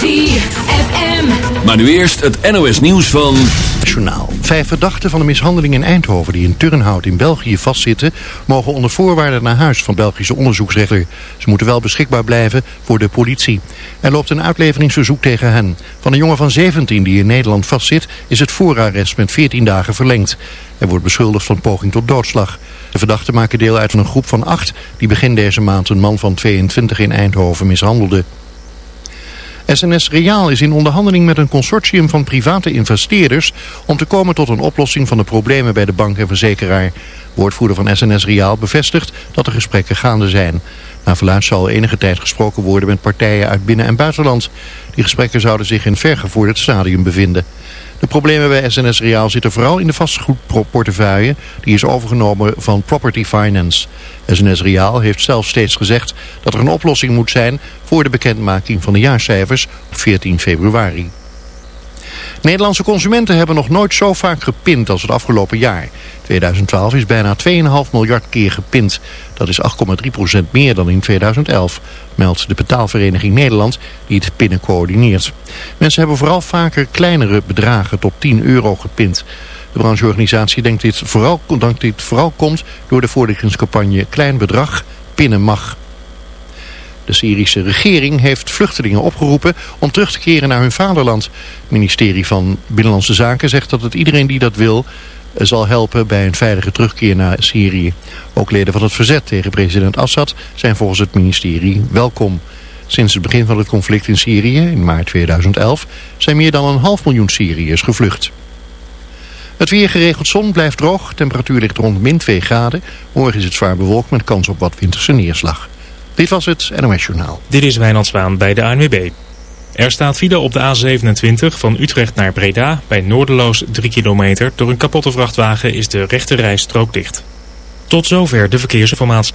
ZFM. Maar nu eerst het NOS nieuws van... Journaal. Vijf verdachten van de mishandeling in Eindhoven die in Turnhout in België vastzitten... mogen onder voorwaarden naar huis van Belgische onderzoeksrechter. Ze moeten wel beschikbaar blijven voor de politie. Er loopt een uitleveringsverzoek tegen hen. Van een jongen van 17 die in Nederland vastzit... is het voorarrest met 14 dagen verlengd. Hij wordt beschuldigd van poging tot doodslag. De verdachten maken deel uit van een groep van acht... die begin deze maand een man van 22 in Eindhoven mishandelde. SNS Reaal is in onderhandeling met een consortium van private investeerders om te komen tot een oplossing van de problemen bij de bank en verzekeraar. Woordvoerder van SNS Reaal bevestigt dat de gesprekken gaande zijn. Na verluid zal enige tijd gesproken worden met partijen uit binnen- en buitenland. Die gesprekken zouden zich in vergevorderd stadium bevinden. De problemen bij SNS Reaal zitten vooral in de vastgoedportefeuille. Die is overgenomen van Property Finance. SNS Reaal heeft zelf steeds gezegd dat er een oplossing moet zijn... voor de bekendmaking van de jaarcijfers op 14 februari. Nederlandse consumenten hebben nog nooit zo vaak gepind als het afgelopen jaar. 2012 is bijna 2,5 miljard keer gepind. Dat is 8,3% meer dan in 2011, meldt de betaalvereniging Nederland die het pinnen coördineert. Mensen hebben vooral vaker kleinere bedragen tot 10 euro gepind. De brancheorganisatie denkt dit vooral, dit vooral komt door de voorlichtingscampagne Klein Bedrag, Pinnen Mag. De Syrische regering heeft vluchtelingen opgeroepen om terug te keren naar hun vaderland. Het ministerie van Binnenlandse Zaken zegt dat het iedereen die dat wil zal helpen bij een veilige terugkeer naar Syrië. Ook leden van het verzet tegen president Assad zijn volgens het ministerie welkom. Sinds het begin van het conflict in Syrië, in maart 2011, zijn meer dan een half miljoen Syriërs gevlucht. Het weer geregeld zon blijft droog, temperatuur ligt rond min 2 graden. Morgen is het zwaar bewolkt met kans op wat winterse neerslag. Dit was het NOS Journaal. Dit is Wijnand Zwaan bij de ANWB. Er staat file op de A27 van Utrecht naar Breda bij Noorderloos 3 kilometer. Door een kapotte vrachtwagen is de rechte rijstrook dicht. Tot zover de verkeersinformatie.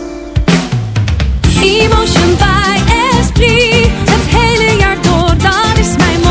Emotion by Esprit. Het hele jaar door, dat is mijn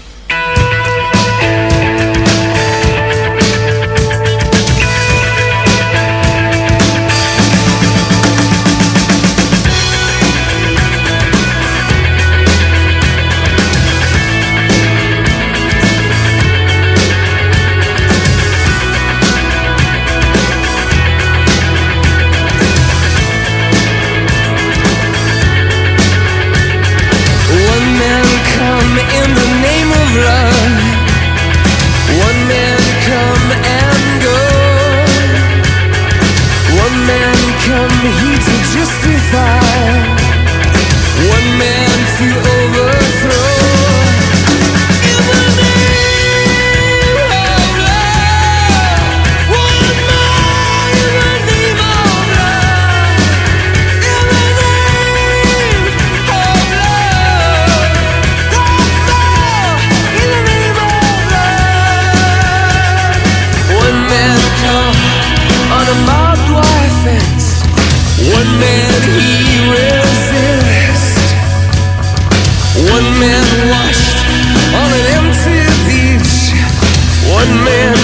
man.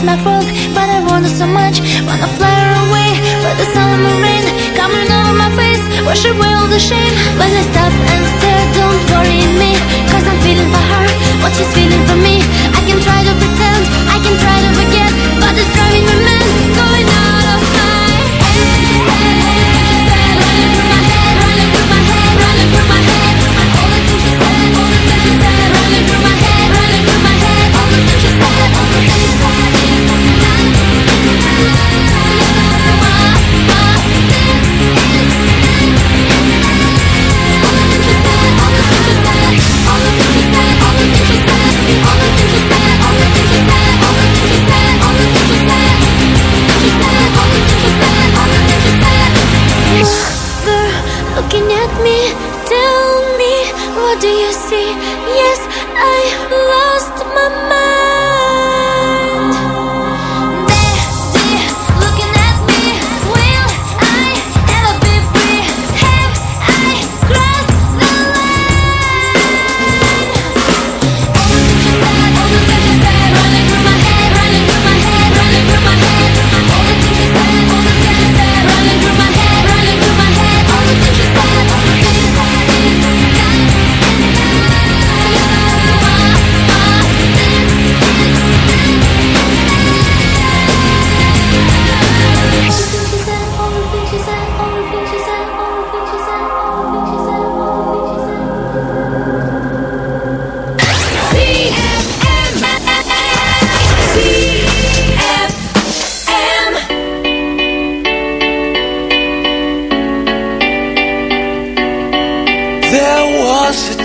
it's my fault But I wanted so much. Wanna fly away But the sun and rain Coming over my face. Wash away all the shame When I stop and stare. Don't worry me Cause I'm feeling for her. What she's feeling for me I can try to pretend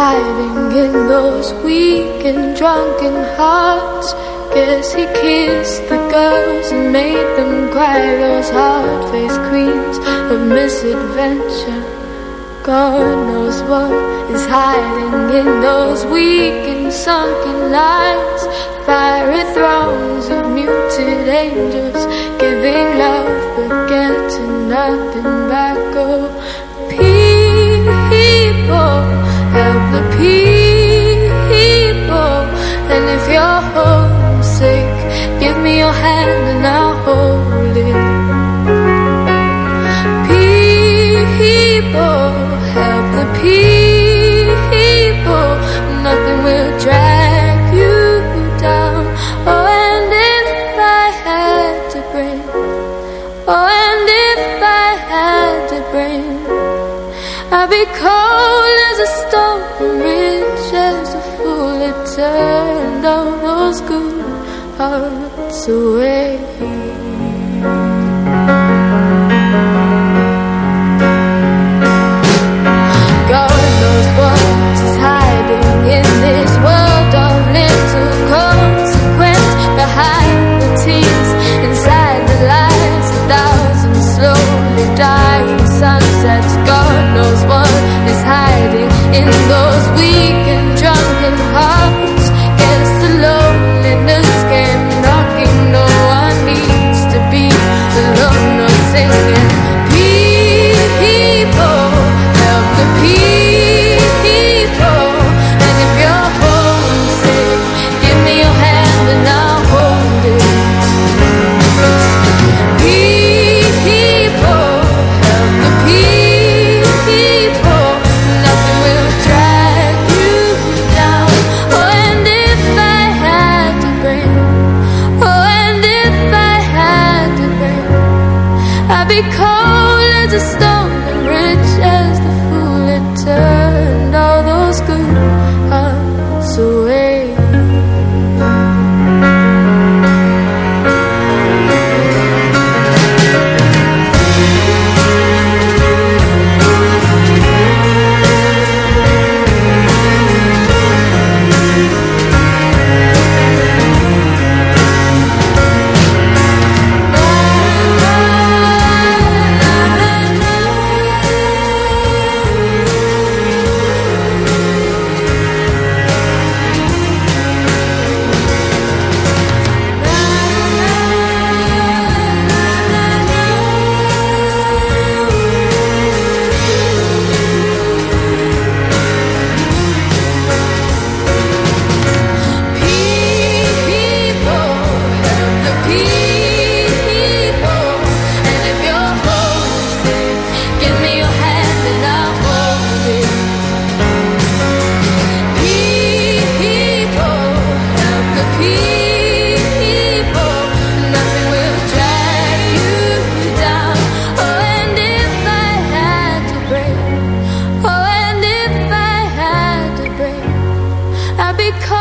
Is hiding in those weak and drunken hearts. Guess he kissed the girls and made them cry. Those hard-faced queens of misadventure. God knows what is hiding in those weak and sunken lines. Fiery thrones of muted angels giving love but getting nothing back. Oh, people, help the people. And if you're homesick, give me your hand and I'll hold it. People, help the people. Nothing will drag you down. Oh, and if I had to bring, oh, and if I had to bring, I'd be cold stone, rich as a fool. It turned all those good hearts away. I'd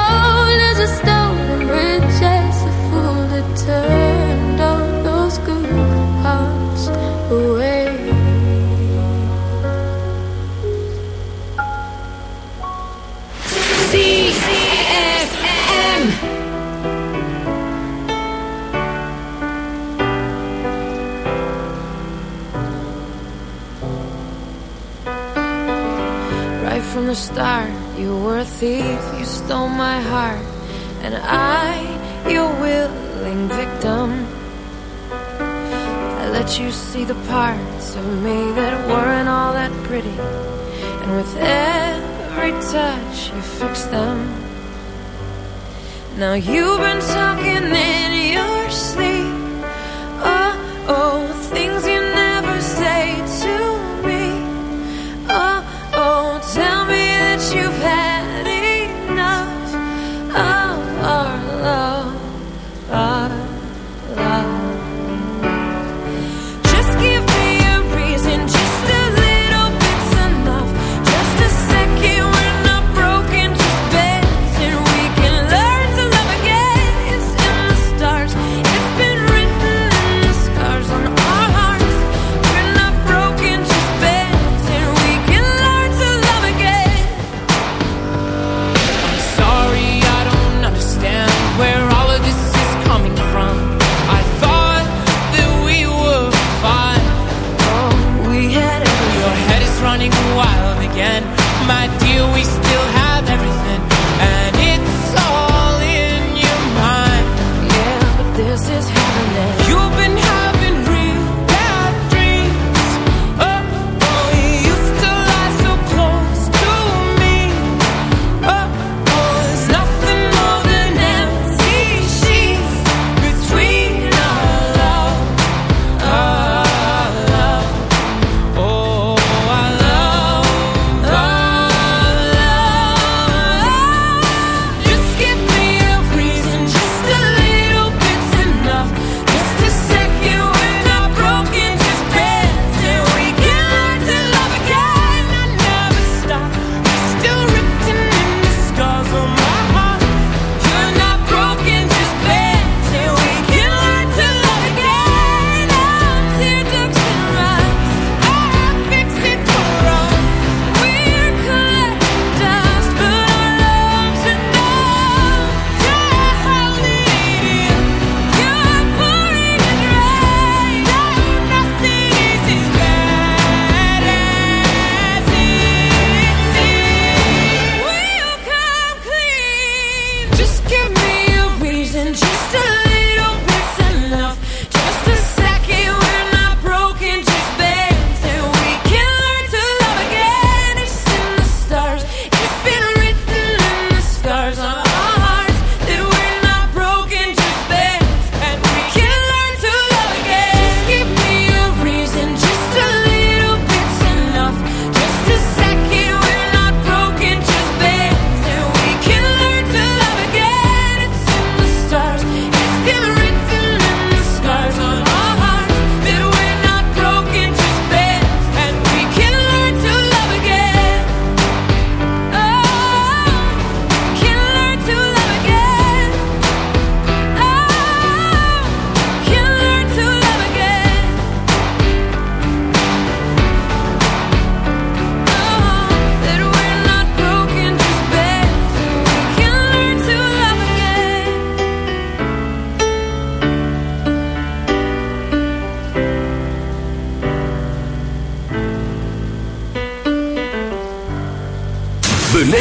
the parts of me that weren't all that pretty, and with every touch, you fixed them. Now you've been talking in your sleep. Oh, oh,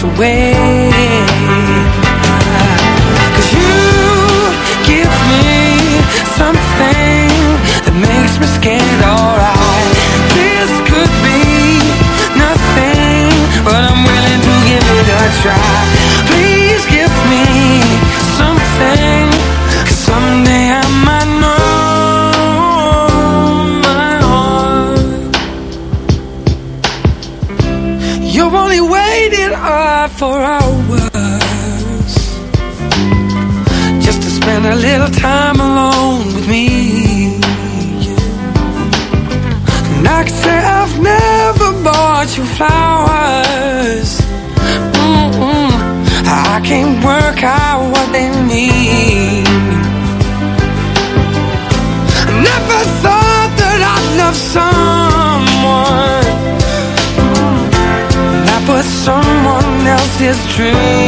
you give me something that makes me scared, alright. This could be nothing, but I'm willing to give it a try. true